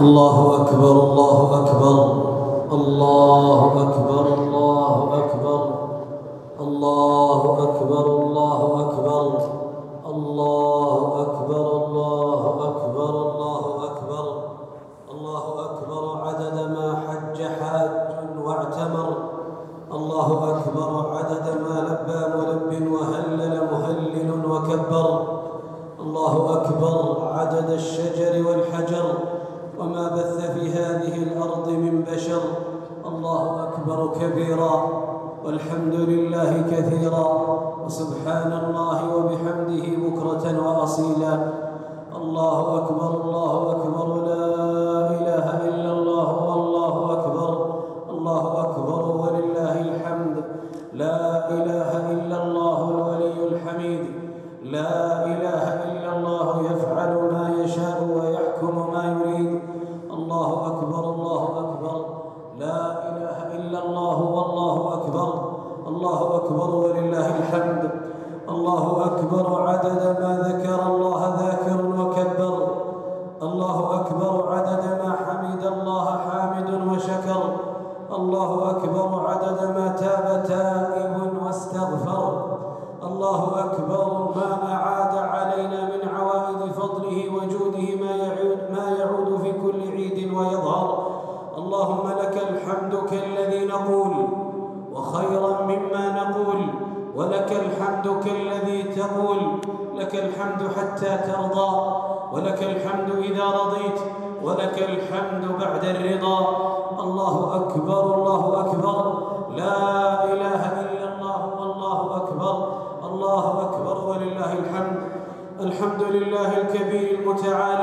الله أكبر الله أكبر الله أكبر الله أكبر الله أكبر الله أكبر الله أكبر الله أكبر الله أكبر الله أكبر عدد ما حج حاج واعتمر الله أكبر عدد ما لبى ملب وهلل مهلل وكبر الله أكبر عدد الشجر والحجر وما بث في هذه الأرض من بشر. الله أكبر كبيرا. والحمد لله كثيرا. وسبحان الله وبحمده بكرة وأصيلا. الله أكبر الله أكبر لا أكبر الله أكبر. لا إله إلا الله والله أكبر. الله أكبر ولله الحمد. الله أكبر عدد ما ذكر الله ذاكر وكبر. الله أكبر عدد ما حمد الله حامد وشكر. الله أكبر عدد ما تاب تائب واستغفر. الله أكبر ما أعاد علينا من عوائد فضله وجوده ما يعود, ما يعود في كل عيد ويظهر. اللهم لك الحمد كالذي نقول وخيرا مما نقول ولك الحمد كالذي تقول لك الحمد حتى ترضى ولك الحمد إذا رضيت ولك الحمد بعد الرضا. الله أكبر الله أكبر. لا إله إلا الله والله أكبر. الله أكبر ولله الحمد. الحمد لله الكبير المتعال.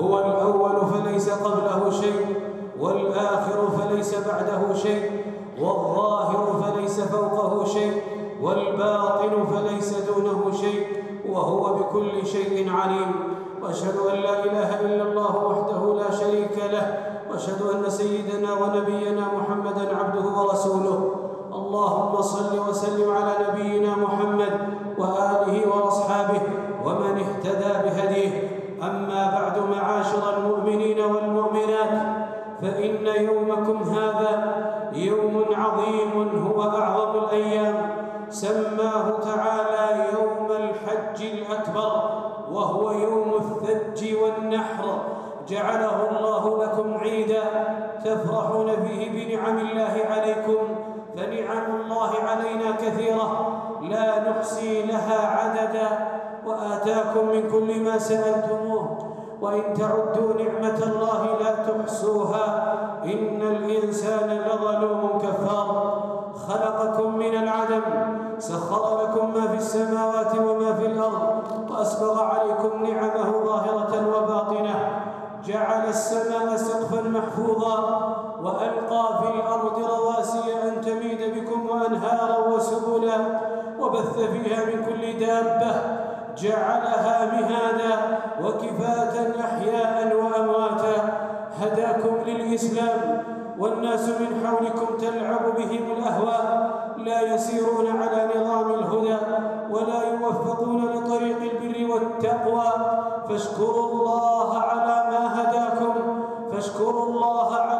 هو الأول فليس قبله شيء والآخر فليس بعده شيء والظاهر فليس فوقه شيء والباطن فليس دونه شيء وهو بكل شيء عليم. وأشهد أن لا إله إلا الله وحده لا شريك له وأشهد أن سيدنا ونبينا محمدا عبده ورسوله. اللهم صل وسلم على نبينا محمد وآله وأصحابه ومن اهتدى بهديه. أما بعد معاشر المؤمنين والمؤمنات فإن يومكم هذا فيها من كل دابة جعلها مهادا وكفاة أحياء وأمواتا. هداكم للإسلام والناس من حولكم تلعب بهم الأهواء. لا يسيرون على نظام الهدى ولا يوفقون لطريق البر والتقوى. فاشكروا الله على ما هداكم. فاشكروا الله على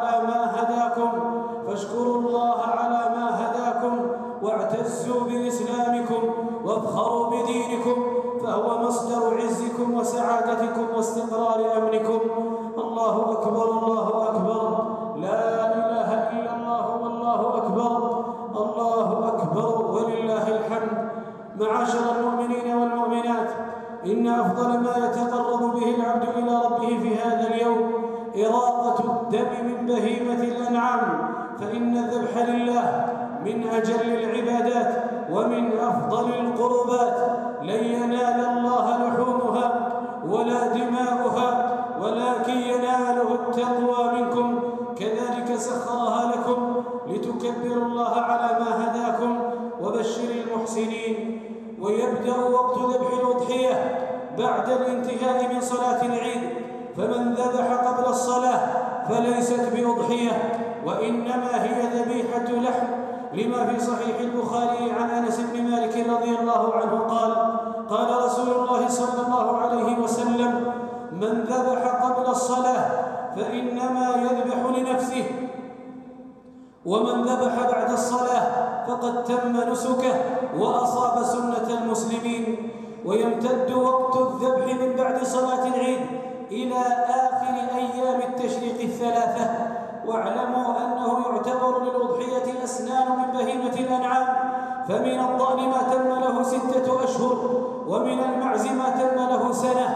بدينكم فهو مصدر عزكم وسعادتكم واستقرار أمنكم. الله أكبر الله أكبر. لا إله إلا الله والله أكبر. الله أكبر ولله الحمد. معاشر المؤمنين والمؤمنات إن أفضل ما يتقرب به العبد إلى ربه في هذا اليوم إراقة الدم من بهيمة الأنعام فإن الذبح لله من أجل العبادات ومن أفضل القربات. لن ينال الله لحومها ولا دماؤها ولكن يناله التقوى منكم. كذلك سخرها لكم لتكبروا الله على ما هداكم وبشر المحسنين. ويبدأ وقت ذبح الأضحية بعد الانتهاء من صلاة العيد. فمن ذبح قبل الصلاة فليست بأضحية وإنما هي ذبيحة لحم. لما في صحيح البخاري عن أنس بن مالك رضي الله عنه قال قال رسول الله صلى الله عليه وسلم من ذبح قبل الصلاة فإنما يذبح لنفسه ومن ذبح بعد الصلاة فقد تم نسكه وأصاب سنة المسلمين ويمتد وقت الذبح من بعد صلاة العيد إلى آخر أيام التشريق الثلاثة. واعلموا أنه يعتبر للأضحية أسنان من بهيمة الأنعام فمن الضأن ما تم له ستة أشهر ومن المعز ما تم له سنة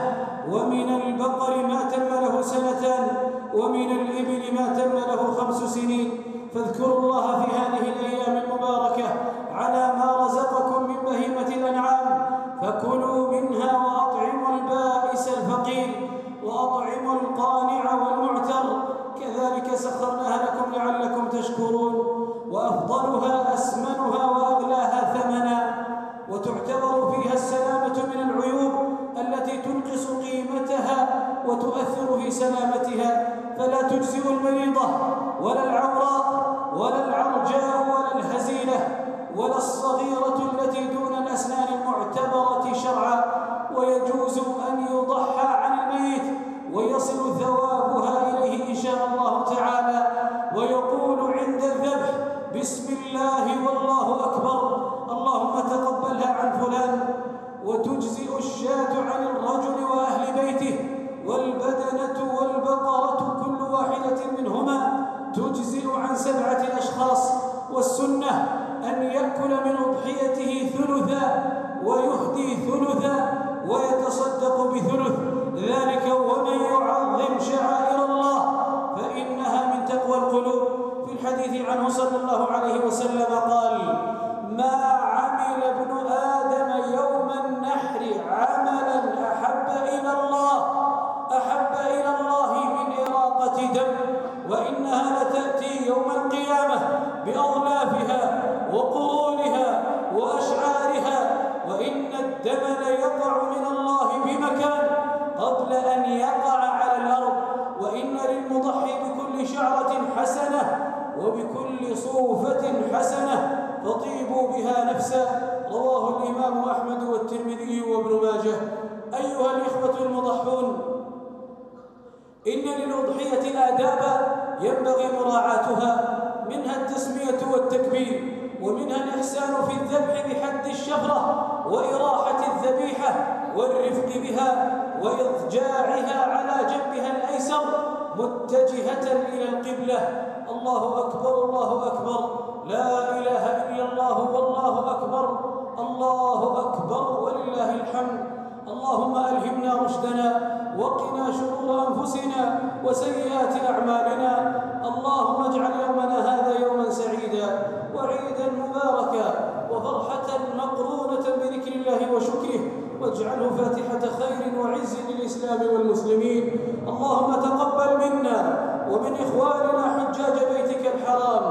ومن البقر ما تم له سنتان ومن الإبل ما تم له خمس سنين. فاذكروا الله في هذه الأيام المباركة على ما رزقكم من بهيمة الأنعام فكلوا منها ويهدي ثلثا ويتصدق الدم ليقع من الله بمكان قبل أن يقع على الأرض. وإن للمضحي بكل شعرة حسنة وبكل صوفة حسنة فطيبوا بها نفسا. رواه الإمام أحمد والترمذي وابن ماجه. أيها الإخوة المضحون إن للأضحية آدابا ينبغي مراعاتها منها التسمية والتكبير. ومنها الإحسان في الذبح بحد الشفرة وإراحة الذبيحة والرفق بها وإضجاعها على جنبها الأيسر متجهة إلى القبلة. الله أكبر الله أكبر. لا إله إلا الله والله أكبر. الله أكبر ولله الحمد. اللهم ألهمنا رشدنا وقنا شرور أنفسنا وسيئات أعمالنا. اللهم اجعل يومنا هذا يوما سعيدا وعيدا مباركا وفرحة مقرونة بذكر الله وشكره واجعله فاتحة خير وعز للإسلام والمسلمين. اللهم تقبل منا ومن إخواننا حجاج بيتك الحرام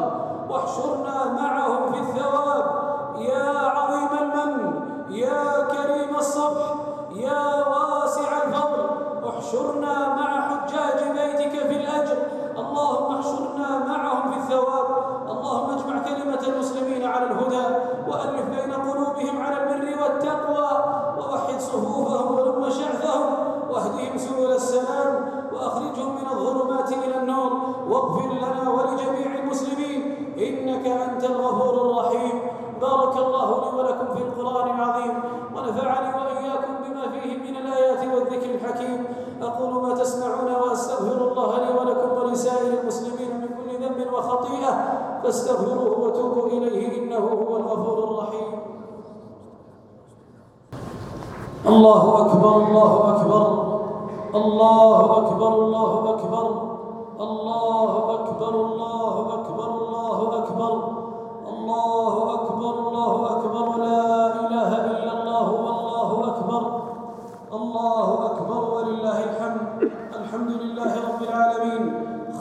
واحشرنا معهم في الثواب. يا عظيم المن يا كريم الصفح يا واسع الفضل احشرنا مع معهم في الثواب. اللهم اجمع كلمة المسلمين على الهدى وألف بين قلوبهم على البر والتقوى ووحد صفوفهم ولم شعثهم واهدهم سبل السلام وأخرجهم من الظلمات إلى النور. واغفر لنا فاستغفروه وتوبوا إليه إنه هو الغفور الرحيم الله أكبر الله أكبر الله أكبر الله أكبر الله أكبر الله أكبر الله أكبر الله أكبر الله أكبر لا إله إلا الله والله أكبر الله أكبر ولله الحمد الحمد لله رب العالمين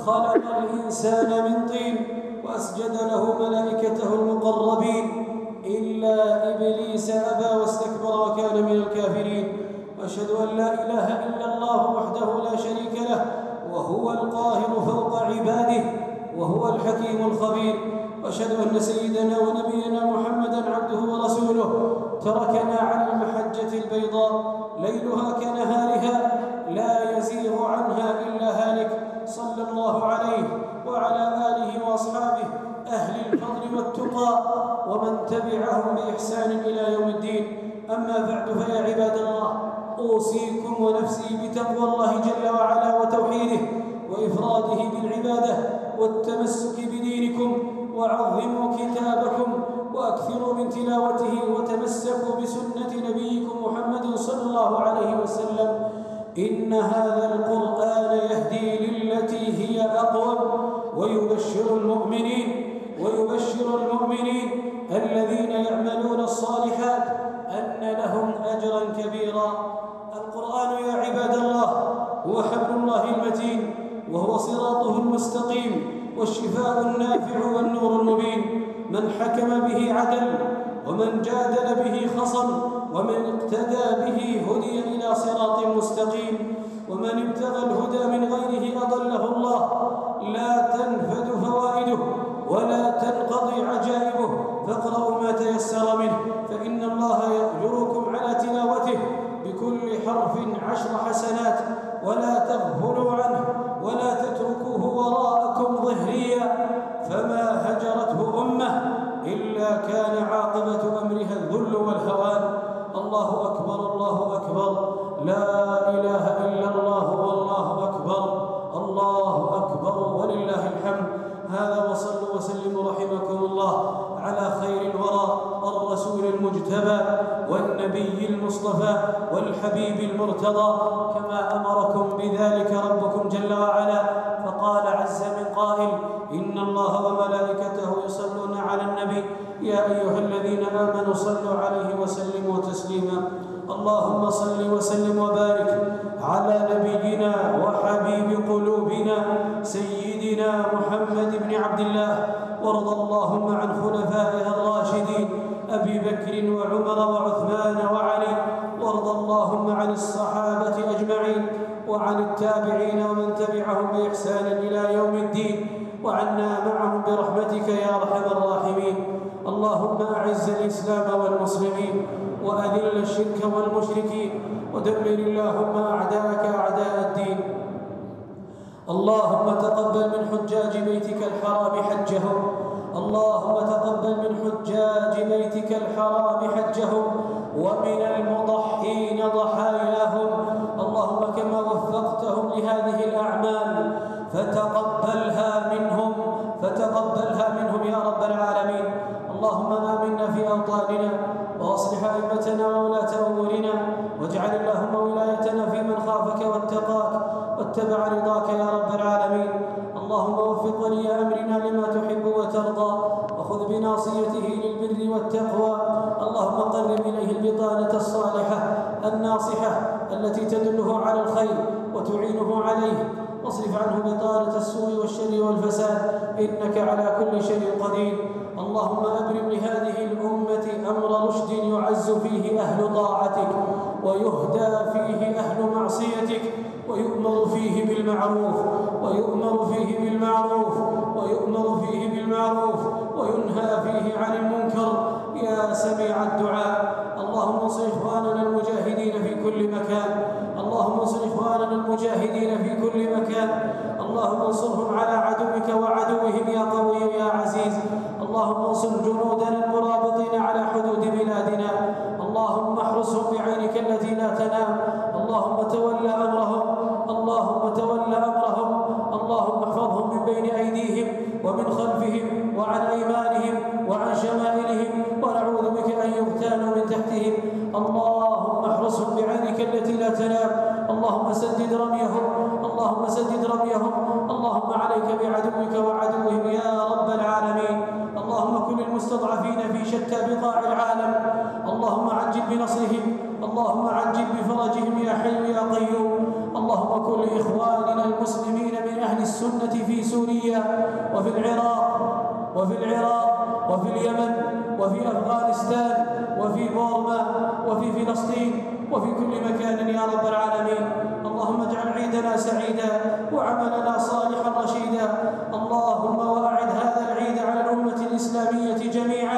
خلق الإنسان من طين وأسجد له ملائكته المقربين إلا إبليس أبى واستكبر وكان من الكافرين. وأشهد أن لا إله إلا الله وحده لا شريك له وهو القاهر فوق عباده وهو الحكيم الخبير. وأشهد أن سيدنا ونبينا محمدا عبده ورسوله تركنا على المحجة البيضاء ليلها كنهارها لا يزيغ عنها إلا هالك. صلى الله عليه وعلى آله وأصحابه أهل الفضل والتقى ومن تبعهم بإحسان إلى يوم الدين. أما بعد فيا عباد الله أوصيكم ونفسي بتقوى الله جل وعلا وتوحيده وإفراده بالعبادة والتمسك بدينكم وعظموا كتابكم وأكثروا من تلاوته وتمسكوا بسنة نبيكم محمد صلى الله عليه وسلم. إن هذا القرآن يهدي للتي هي أقوم ويبشر المؤمنين ويبشر المؤمنين الذين يعملون الصالحات أن لهم أجرا كبيرا. القرآن يا عباد الله هو حبل الله المتين وهو صراطه المستقيم والشفاء النافع والنور المبين. من حكم به عدل ومن جادل به خصم ومن اقتدى به هدي إلى صراط مستقيم ومن ابتغى الهدى من غيره أضله الله. لا تنفد فوائده ولا تنقضي عجائبه. فاقرأوا ما تيسر منه فإن الله يأجركم على تلاوته بكل حرف عشر حسنات ولا تغفلوا عنه. والحبيب المرتضى كما أمركم بذلك ربكم جل وعلا فقال عز من قائل إن الله وملائكته يصلون على النبي. يا أيها الذين آمنوا صلوا عليه وسلموا تسليما. اللهم صل وسلم وبارك على نبينا وحبيب قلوبنا سيدنا محمد بن عبد الله وارض اللهم عن خلفائه الراشدين أبي بكر وعمر وعثمان وعلي وارض اللهم عن الصحابة أجمعين وعن التابعين ومن تبعهم بإحسان إلى يوم الدين وعنا معهم برحمتك يا أرحم الراحمين. اللهم أعز الإسلام والمسلمين وأذل الشرك والمشركين ودمر اللهم أعداءك أعداء الدين. اللهم تقبل من حجاج بيتك الحرام حجهم اللهم تقبل من حجاج بيتك الحرام حجهم ومن المضحين ضحاياهم. اللهم كما وفقتهم لهذه الأعمال فتقبلها منهم فتقبلها منهم يا رب العالمين. اللهم آمنا في أوطاننا وأصلح أئمتنا وولاة أمورنا واجعل اللهم ولايتنا في من خافك واتقاك واتبع رضاك يا الخير وتعينه عليه. واصرف عنه بطانة السوء والشر والفساد. إنك على كل شيء قدير. اللهم أبرم لهذه الأمة أمر رشد يعز فيه أهل طاعتك ويهدى فيه أهل معصيتك ويؤمر فيه بالمعروف ويؤمر فيه بالمعروف ويؤمر فيه بالمعروف وينهى فيه عن المنكر. يا سميع الدعاء. اللهم انصر إخواننا المجاهدين في كل مكان. اللهم انصر إخواننا المجاهدين في كل مكان. اللهم انصرهم على عدوك وعدوهم يا قوي يا عزيز. اللهم انصر جنودنا المرابطين على حدود بلادنا. اللهم احرسهم بعينك التي لا تنام. اللهم تول أمرهم. اللهم تول أمرهم. اللهم احفظهم من بين أيديهم ومن خلفهم. المستضعفين في شتى بقاع العالم. اللهم عجل بنصرهم اللهم عجل بفرجهم يا حي يا قيوم. اللهم كن لإخواننا المسلمين من أهل السنة في سوريا وفي العراق وفي العراق وفي اليمن وفي أفغانستان وفي بورما وفي فلسطين وفي كل مكان يا رب العالمين. اللهم اجعل عيدنا سعيدا وعملنا صالحا رشيدا. اللهم وأعد هذا العيد على الأمة الإسلامية جميعا